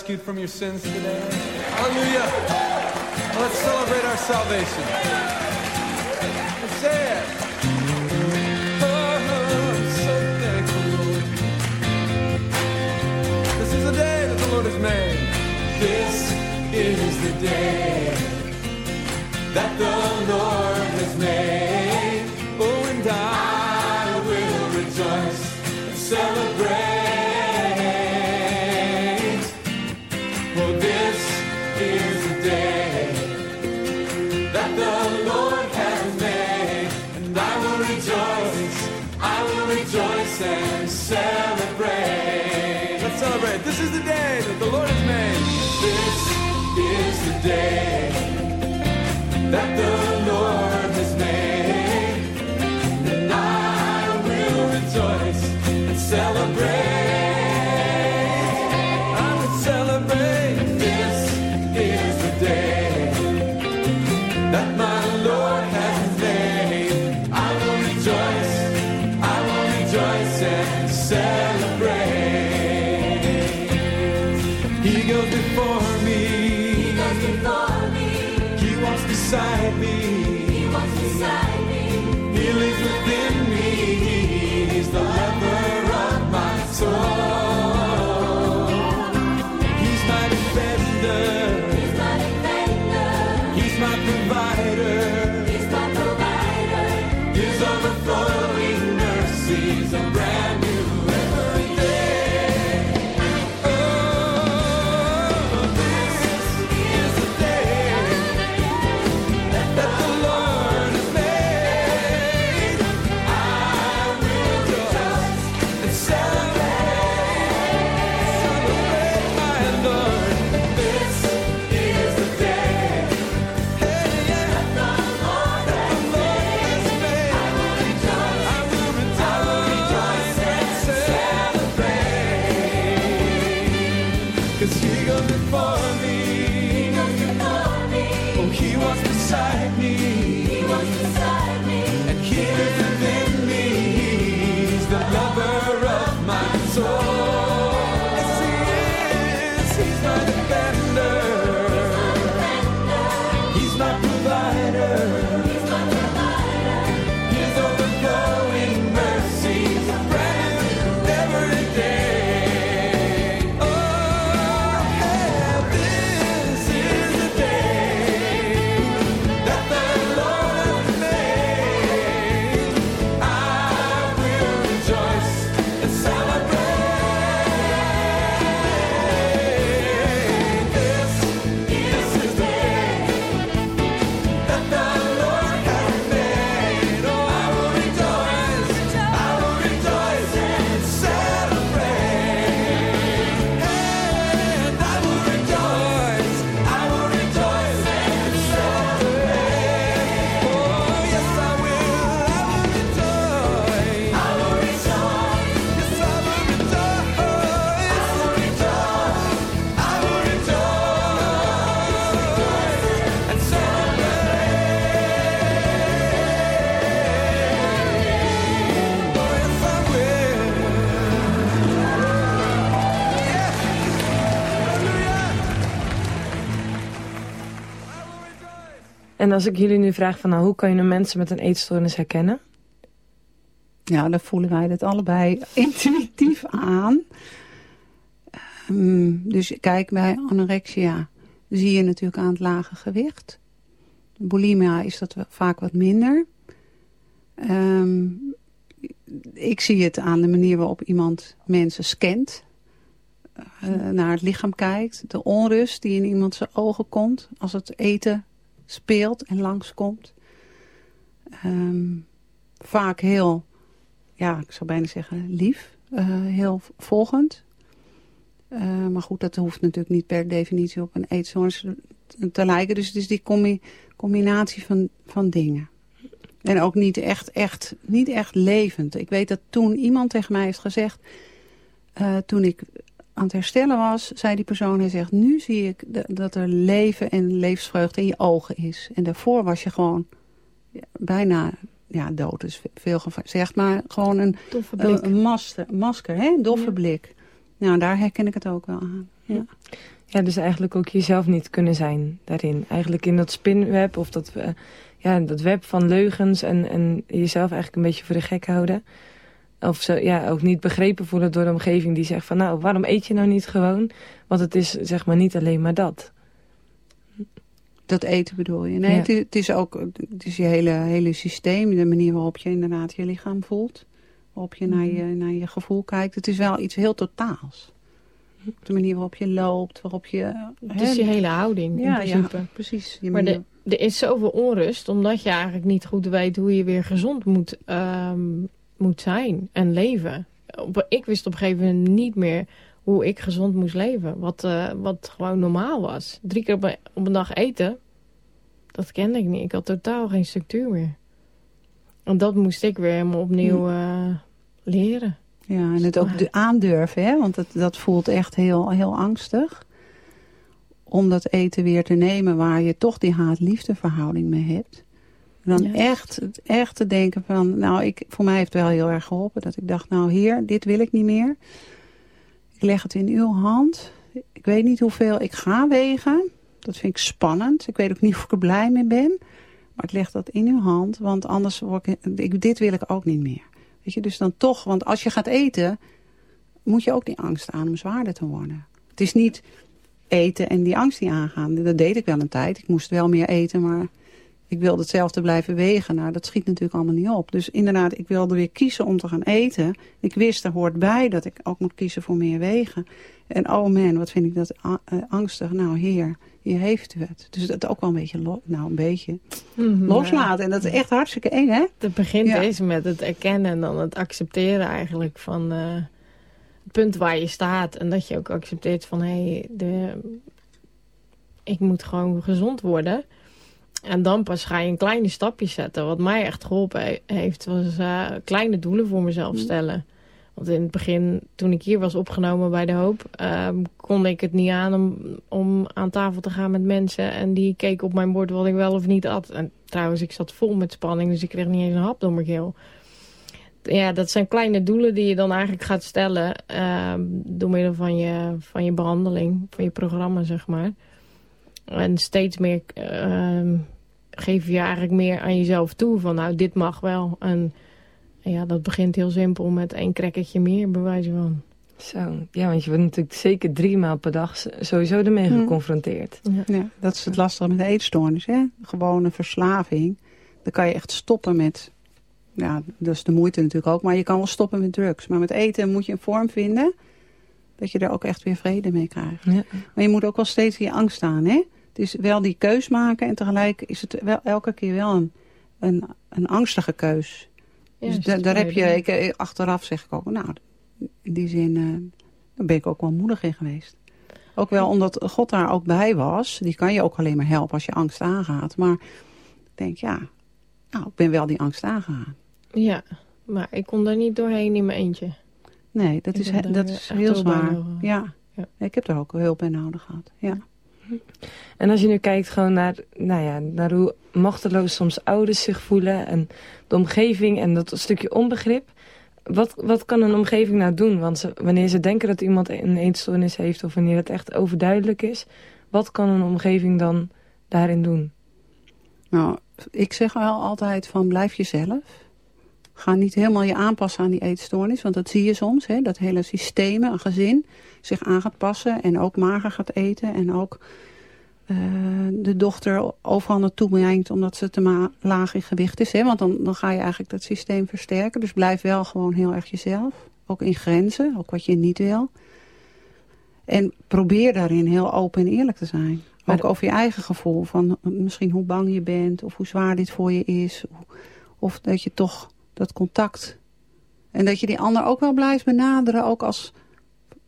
rescued from your sins today? Hallelujah. Let's celebrate our salvation. day. En als ik jullie nu vraag van nou, hoe kan je mensen met een eetstoornis herkennen? Ja, dan voelen wij dat allebei intuïtief aan. Ehm, dus kijk, bij anorexia zie je natuurlijk aan het lage gewicht. Bulimia is dat vaak wat minder. Ehm, ik zie het aan de manier waarop iemand mensen scant. eh, naar het lichaam kijkt. De onrust die in iemand zijn ogen komt. Als het eten speelt en langskomt. Ehm vaak heel ja, ik zou bijna zeggen lief. eh, heel volgend. Eh, maar goed, dat hoeft natuurlijk niet per definitie op een eetstoornis te lijken. Dus het is die combi combinatie van, van dingen. En ook niet echt, echt, niet echt levend. Ik weet dat toen iemand tegen mij heeft gezegd... eh, toen ik aan het herstellen was, zei die persoon... hij zegt, nu zie ik dat er leven en levensvreugde in je ogen is. En daarvoor was je gewoon bijna ja, dood is veel gezegd, maar gewoon een, Doffe een, een master, masker, hè? een doffe blik. Nou, daar herken ik het ook wel aan. Ja. Ja, dus eigenlijk ook jezelf niet kunnen zijn daarin. Eigenlijk in dat spinweb of dat, ja, dat web van leugens en, en jezelf eigenlijk een beetje voor de gek houden. Of zo, ja, ook niet begrepen voelen door de omgeving die zegt van nou, waarom eet je nou niet gewoon? Want het is zeg maar niet alleen maar dat. Dat eten bedoel je? Nee, Ja. het, is, het is ook het is je hele, hele systeem, de manier waarop je inderdaad je lichaam voelt. Waarop je naar, je naar je gevoel kijkt. Het is wel iets heel totaals. De manier waarop je loopt, waarop je... Het is je hele houding Ja, in ja, precies. Je Maar de, er is zoveel onrust, omdat je eigenlijk niet goed weet hoe je weer gezond moet, ehm, moet zijn en leven. Ik wist op een gegeven moment niet meer hoe ik gezond moest leven. Wat, eh, wat gewoon normaal was. Drie keer op een, op een dag eten, dat kende ik niet. Ik had totaal geen structuur meer. En dat moest ik weer helemaal opnieuw eh, leren. Ja, en het ook aandurven, hè? want dat, dat voelt echt heel, heel angstig. Om dat eten weer te nemen waar je toch die haat-liefde verhouding mee hebt. Dan Ja. echt, echt te denken van, nou, ik, voor mij heeft het wel heel erg geholpen. Dat ik dacht, nou heer, dit wil ik niet meer. Ik leg het in uw hand. Ik weet niet hoeveel ik ga wegen. Dat vind ik spannend. Ik weet ook niet of ik er blij mee ben. Maar ik leg dat in uw hand, want anders word ik, ik dit wil ik ook niet meer. Weet je, dus dan toch, want als je gaat eten, moet je ook die angst aan om zwaarder te worden. Het is niet eten en die angst die aangaan. Dat deed ik wel een tijd. Ik moest wel meer eten, maar ik wilde hetzelfde blijven wegen. Nou, dat schiet natuurlijk allemaal niet op. Dus inderdaad, ik wilde weer kiezen om te gaan eten. Ik wist, er hoort bij dat ik ook moet kiezen voor meer wegen. En oh man, wat vind ik dat eh, angstig. Nou, heer, hier heeft u het. Dus dat ook wel een beetje, nou een beetje Mhm, loslaten. En dat is echt hartstikke eng, hè? Het begint Ja. eens met het erkennen en dan het accepteren eigenlijk van eh, het punt waar je staat. En dat je ook accepteert van hé, hey, de ik moet gewoon gezond worden. En dan pas ga je een kleine stapje zetten. Wat mij echt geholpen he- heeft, was eh, kleine doelen voor mezelf stellen. Want in het begin, toen ik hier was opgenomen bij De Hoop... ehm, kon ik het niet aan om, om aan tafel te gaan met mensen... en die keken op mijn bord wat ik wel of niet at. En trouwens, ik zat vol met spanning, dus ik kreeg niet eens een hap door mijn keel. ja, dat zijn kleine doelen die je dan eigenlijk gaat stellen ehm, door middel van je, van je behandeling, van je programma, zeg maar. En steeds meer ehm, geef je eigenlijk meer aan jezelf toe van nou, dit mag wel. En ja, dat begint heel simpel met één krekketje meer, bij wijze van. Zo, ja, want je wordt natuurlijk zeker drie maal per dag sowieso ermee Hm. geconfronteerd. Ja. ja, dat is het lastige met de eetstoornis. Hè? Gewone verslaving. Dan kan je echt stoppen met... Ja, dat is de moeite natuurlijk ook. Maar je kan wel stoppen met drugs. Maar met eten moet je een vorm vinden... dat je er ook echt weer vrede mee krijgt. Ja. Maar je moet ook wel steeds in je angst staan. Hè? Is wel die keus maken. En tegelijk is het wel elke keer wel een, een, een angstige keus. Dus da- daar heb je... Ik, eh, achteraf zeg ik ook... Nou, in die zin... eh, daar ben ik ook wel moedig in geweest. Ook wel omdat God daar ook bij was. Die kan je ook alleen maar helpen als je angst aangaat. Maar ik denk, ja, nou, ik ben wel die angst aangegaan. Ja, maar ik kon daar niet doorheen in mijn eentje. Nee, dat Ik is, dat is heel zwaar. Ja. ik heb daar ook hulp bij nodig gehad. Ja. En als je nu kijkt gewoon naar, nou ja, naar hoe machteloos soms ouders zich voelen... en de omgeving en dat stukje onbegrip... Wat, wat kan een omgeving nou doen? Want wanneer ze denken dat iemand een eetstoornis heeft... of wanneer het echt overduidelijk is... wat kan een omgeving dan daarin doen? Nou, ik zeg wel altijd van blijf jezelf. Ga niet helemaal je aanpassen aan die eetstoornis. Want dat zie je soms, hè, dat hele systeem, een gezin zich aan gaat passen. En ook mager gaat eten. En ook eh, de dochter overal naartoe brengt omdat ze te laag in gewicht is. Hè. Want dan, dan ga je eigenlijk dat systeem versterken. Dus blijf wel gewoon heel erg jezelf. Ook in grenzen, ook wat je niet wil. En probeer daarin heel open en eerlijk te zijn. Maar Ook over je eigen gevoel. Van misschien hoe bang je bent. Of hoe zwaar dit voor je is. Of dat je toch dat contact. En dat je die ander ook wel blijft benaderen. Ook als,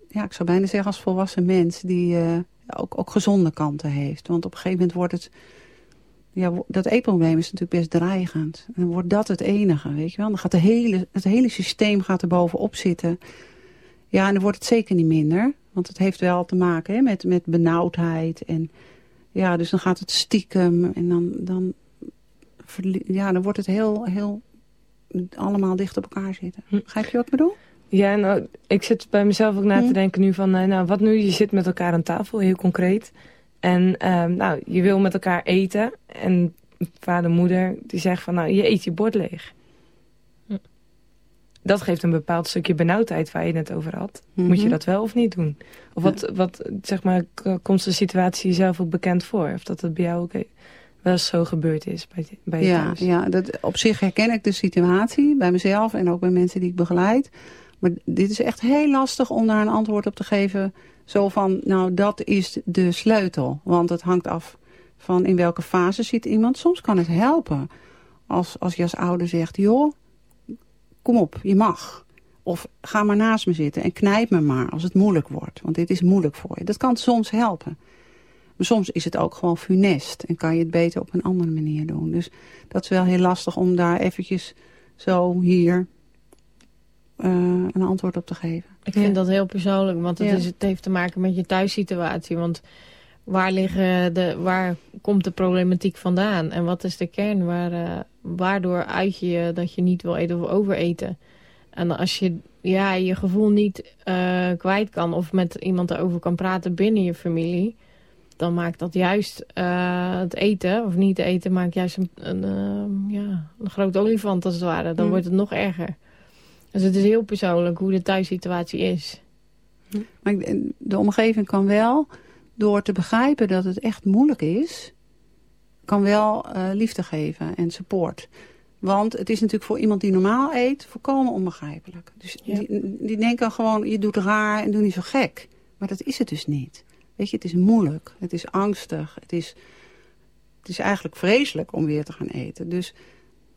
ja, ik zou bijna zeggen als volwassen mens. Die eh, ook, ook gezonde kanten heeft. Want op een gegeven moment wordt het... Ja, dat eetprobleem is natuurlijk best dreigend. En dan wordt dat het enige, weet je wel. Dan gaat de hele, het hele systeem gaat er bovenop zitten. Ja, en dan wordt het zeker niet minder. Want het heeft wel te maken hè, met, met benauwdheid. En ja, dus dan gaat het stiekem. En dan, dan, ja, dan wordt het heel, heel allemaal dicht op elkaar zitten. Begrijp je wat ik bedoel? Ja, nou, ik zit bij mezelf ook na Hm. te denken nu van... eh, nou, wat nu? Je zit met elkaar aan tafel, heel concreet. En ehm, nou, je wil met elkaar eten. En vader en moeder die zegt van... nou, je eet je bord leeg. Hm. Dat geeft een bepaald stukje benauwdheid waar je het over had. Mhm. Moet je dat wel of niet doen? Of wat, wat zeg maar, komt de situatie jezelf ook bekend voor? Of dat het bij jou ook wel eens zo gebeurd is bij, bij Ja, thuis? ja dat, op zich herken ik de situatie bij mezelf en ook bij mensen die ik begeleid. Maar dit is echt heel lastig om daar een antwoord op te geven. Zo van, nou dat is de sleutel. Want het hangt af van in welke fase zit iemand. Soms kan het helpen als, als je als ouder zegt, joh, kom op, je mag. Of ga maar naast me zitten en knijp me maar als het moeilijk wordt. Want dit is moeilijk voor je. Dat kan soms helpen. Maar soms is het ook gewoon funest. En kan je het beter op een andere manier doen. Dus dat is wel heel lastig om daar eventjes zo hier eh, een antwoord op te geven. Ik vind dat heel persoonlijk, want het, Ja. is, het heeft te maken met je thuissituatie. Want waar, liggen de, waar komt de problematiek vandaan? En wat is de kern? Waar, eh, waardoor uit je je dat je niet wil eten of overeten? En als je ja, je gevoel niet eh, kwijt kan of met iemand erover kan praten binnen je familie... dan maakt dat juist eh, het eten, of niet eten, maakt juist een, een, eh, ja, een groot olifant als het ware. Dan Mm. wordt het nog erger. Dus het is heel persoonlijk hoe de thuissituatie is. Maar de omgeving kan wel, door te begrijpen dat het echt moeilijk is... kan wel eh, liefde geven en support. Want het is natuurlijk voor iemand die normaal eet volkomen onbegrijpelijk. Dus die, die denken gewoon, je doet raar en doe niet zo gek. Maar dat is het dus niet. Weet je, het is moeilijk. Het is angstig. Het is, het is eigenlijk vreselijk om weer te gaan eten. Dus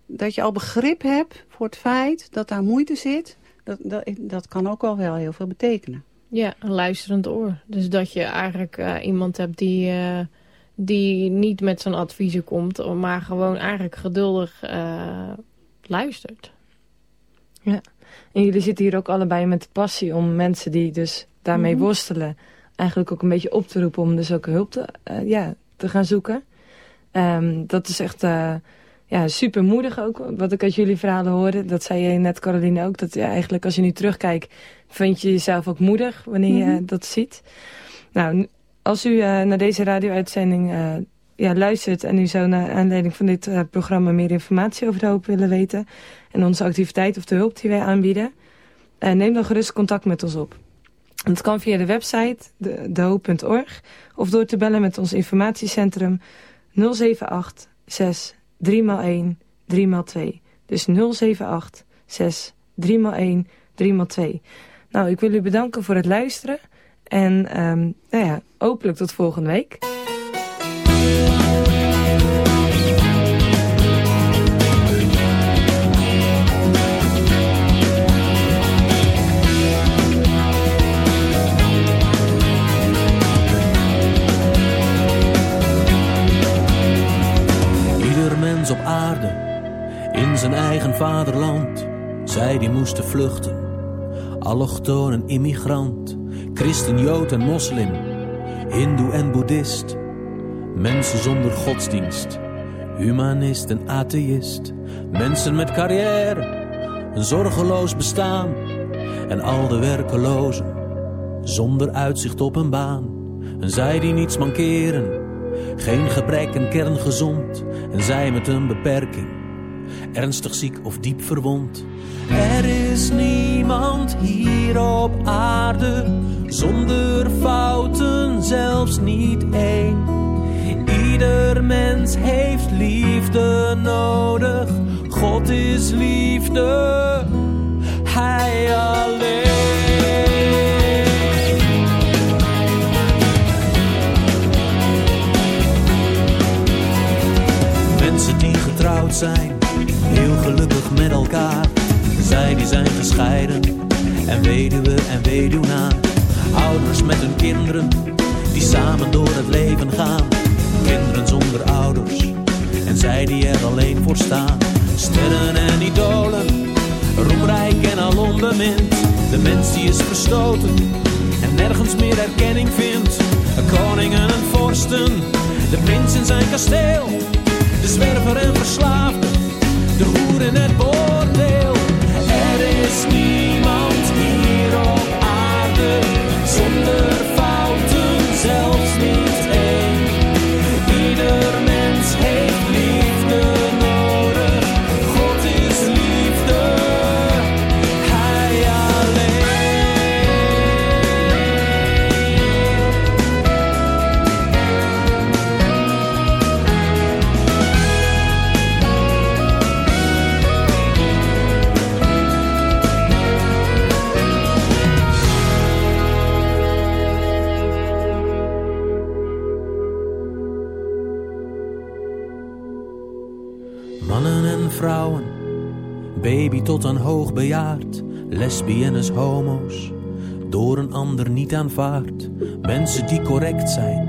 dat je al begrip hebt voor het feit dat daar moeite zit... dat, dat, dat kan ook al wel heel veel betekenen. Ja, een luisterend oor. Dus dat je eigenlijk eh, iemand hebt die, eh, die niet met zijn adviezen komt, maar gewoon eigenlijk geduldig eh, luistert. Ja, en jullie zitten hier ook allebei met de passie om mensen die dus daarmee Mhm. worstelen... eigenlijk ook een beetje op te roepen om dus ook hulp te, eh, ja, te gaan zoeken. Ehm, dat is echt, eh, ja, super moedig ook, wat ik uit jullie verhalen hoorde. Dat zei je net, Caroline, ook. Dat ja, eigenlijk als je nu terugkijkt, vind je jezelf ook moedig wanneer je Mhm. dat ziet. Nou, als u eh, naar deze radio-uitzending ja, luistert en u zou naar aanleiding van dit programma meer informatie over de hoop willen weten en onze activiteit of de hulp die wij aanbieden, neem dan gerust contact met ons op. Dat kan via de website de- dehoop.org of door te bellen met ons informatiecentrum 078 6 3x1 3x2. Dus 078 6 3x1 3x2. Nou, ik wil u bedanken voor het luisteren. En ehm, nou ja, hopelijk tot volgende week. Vaderland, zij die moesten vluchten. Allochtoon en immigrant, christen, jood en moslim, hindoe en boeddhist. Mensen zonder godsdienst, humanist en atheïst. Mensen met carrière, een zorgeloos bestaan. En al de werkelozen, zonder uitzicht op een baan. En zij die niets mankeren, geen gebrek en kerngezond. En zij met een beperking, ernstig ziek of diep verwond. Er is niemand hier op aarde zonder fouten, zelfs niet één. Ieder mens heeft liefde nodig. God is liefde, Hij alleen. Mensen die getrouwd zijn, met elkaar. Zij die zijn gescheiden, en weduwe en weduwnaar. Ouders met hun kinderen, die samen door het leven gaan. Kinderen zonder ouders, en zij die er alleen voor staan. Sterren en idolen, roemrijk en al onbemind. De mens die is verstoten, en nergens meer erkenning vindt. Koningen en vorsten, de prins in zijn kasteel. De zwerver en hoer in het bordeel. Er is niemand hier op aarde zonder fouten, zelfs tot aan hoogbejaard, lesbiennes, homo's, door een ander niet aanvaard. Mensen die correct zijn,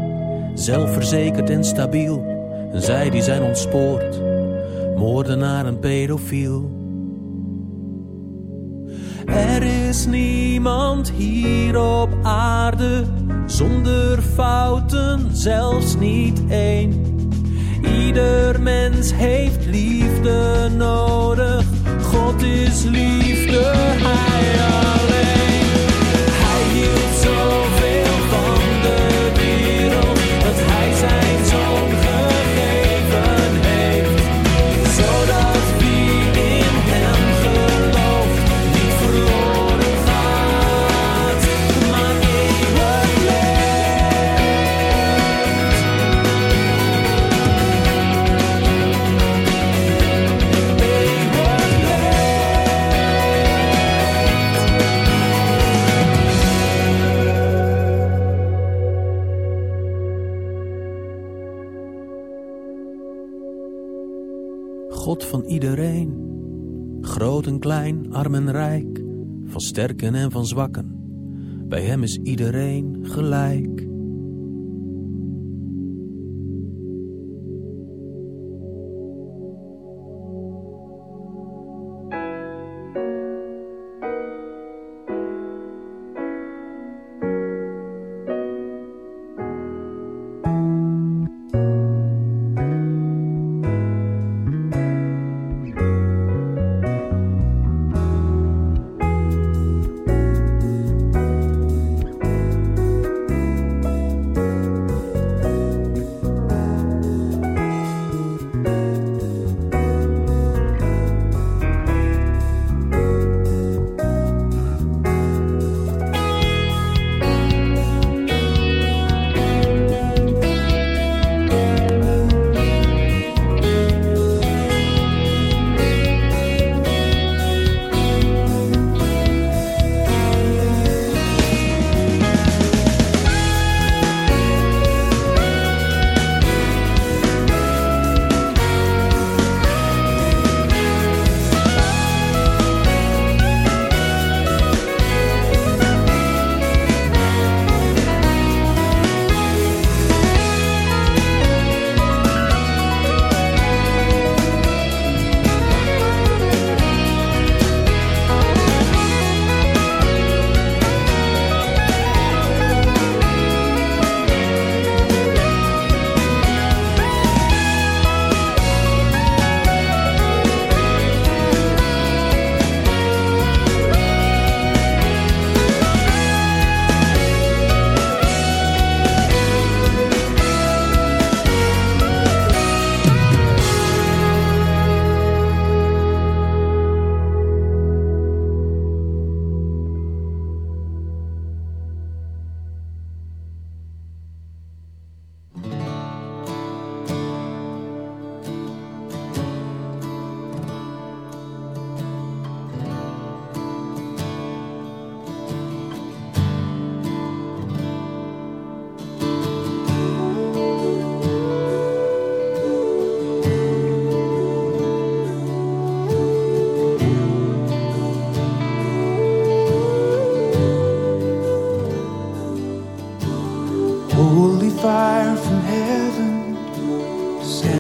zelfverzekerd en stabiel, en zij die zijn ontspoord, moordenaar en pedofiel. Er is niemand hier op aarde zonder fouten, zelfs niet één. Ieder mens heeft liefde nodig. God is liefde, Hij alleen. Van iedereen, groot en klein, arm en rijk, van sterken en van zwakken. Bij hem is iedereen gelijk.